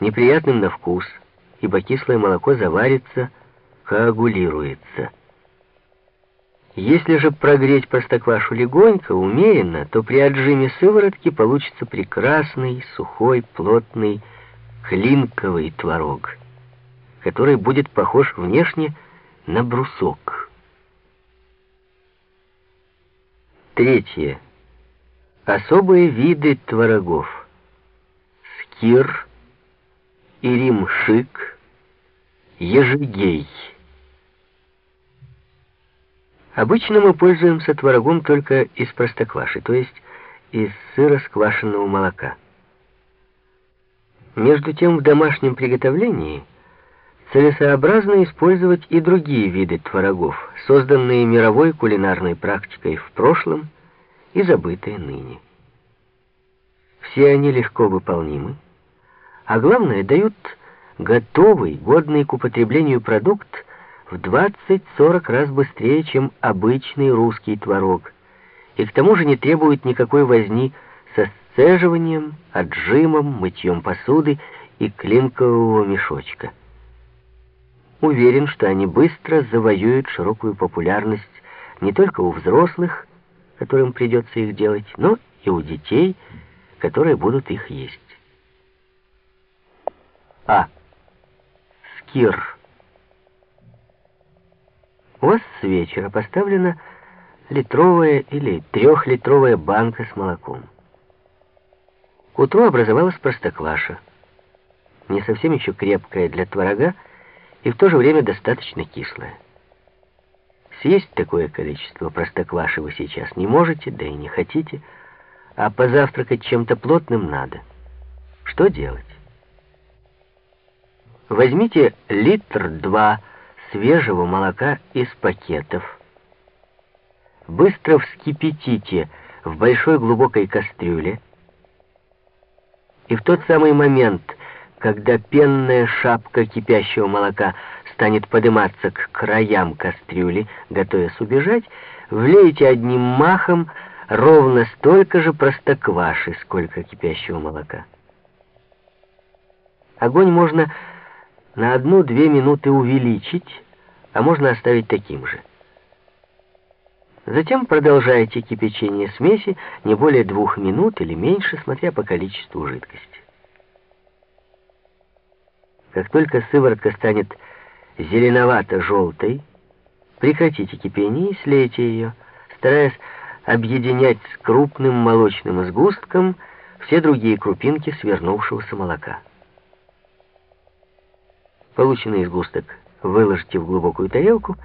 неприятным на вкус, ибо кислое молоко заварится, коагулируется. Если же прогреть простоквашу легонько, умеренно, то при отжиме сыворотки получится прекрасный, сухой, плотный, клинковый творог, который будет похож внешне на брусок. Третье. Особые виды творогов. Скир, иримшик, ежегей. Обычно мы пользуемся творогом только из простокваши, то есть из сыра сквашенного молока. Между тем, в домашнем приготовлении целесообразно использовать и другие виды творогов, созданные мировой кулинарной практикой в прошлом и забытые ныне. Все они легко выполнимы, а главное, дают готовый, годный к употреблению продукт, в 20-40 раз быстрее, чем обычный русский творог, и к тому же не требует никакой возни со сцеживанием, отжимом, мытьем посуды и клинкового мешочка. Уверен, что они быстро завоюют широкую популярность не только у взрослых, которым придется их делать, но и у детей, которые будут их есть. А. Скир. У вас с вечера поставлена литровая или трехлитровая банка с молоком. К утру образовалась простокваша, не совсем еще крепкая для творога и в то же время достаточно кислая. Съесть такое количество простокваши вы сейчас не можете, да и не хотите, а позавтракать чем-то плотным надо. Что делать? Возьмите литр-два свежего молока из пакетов. Быстро вскипятите в большой глубокой кастрюле. И в тот самый момент, когда пенная шапка кипящего молока станет подниматься к краям кастрюли, готовясь убежать, влейте одним махом ровно столько же простокваши, сколько кипящего молока. Огонь можно на одну-две минуты увеличить, а можно оставить таким же. Затем продолжайте кипячение смеси не более двух минут или меньше, смотря по количеству жидкости. Как только сыворотка станет зеленовато-желтой, прекратите кипение и слейте ее, стараясь объединять с крупным молочным сгустком все другие крупинки свернувшегося молока. Полученный сгусток выложите в глубокую тарелку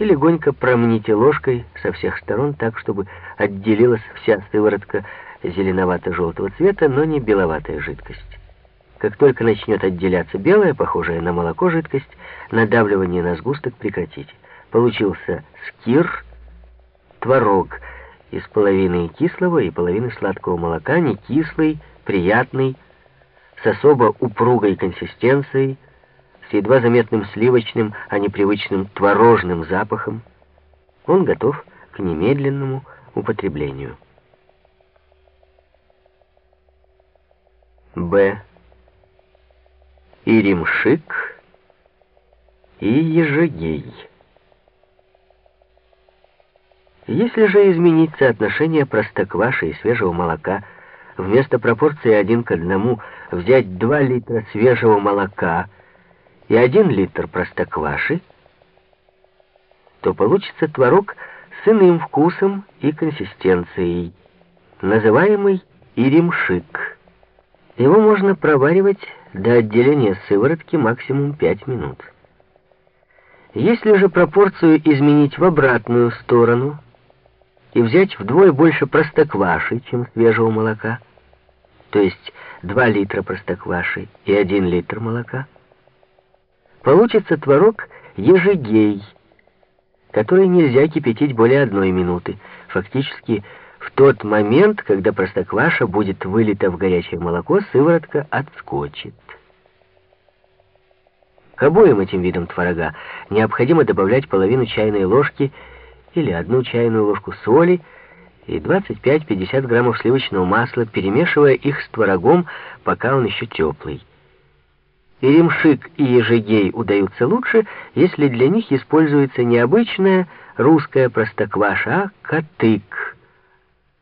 и легонько промните ложкой со всех сторон так, чтобы отделилась вся сыворотка зеленовато-желтого цвета, но не беловатая жидкость. Как только начнет отделяться белая, похожая на молоко жидкость, надавливание на сгусток прекратите. Получился скир, творог из половины кислого и половины сладкого молока, не кислый, приятный, с особо упругой консистенцией, с едва заметным сливочным, а не привычным творожным запахом, он готов к немедленному употреблению. Б. Иримшик и ежегей. Если же изменить соотношение простокваши и свежего молока, вместо пропорции один к одному взять 2 литра свежего молока – и один литр простокваши, то получится творог с иным вкусом и консистенцией, называемый иримшик. Его можно проваривать до отделения сыворотки максимум 5 минут. Если же пропорцию изменить в обратную сторону и взять вдвое больше простокваши, чем свежего молока, то есть 2 литра простокваши и 1 литр молока, Получится творог ежегей, который нельзя кипятить более одной минуты. Фактически, в тот момент, когда простокваша будет вылита в горячее молоко, сыворотка отскочит. К обоим этим видам творога необходимо добавлять половину чайной ложки или одну чайную ложку соли и 25-50 граммов сливочного масла, перемешивая их с творогом, пока он еще теплый. Иремшик и ежегей удаются лучше, если для них используется не обычная русская простокваша, а катык.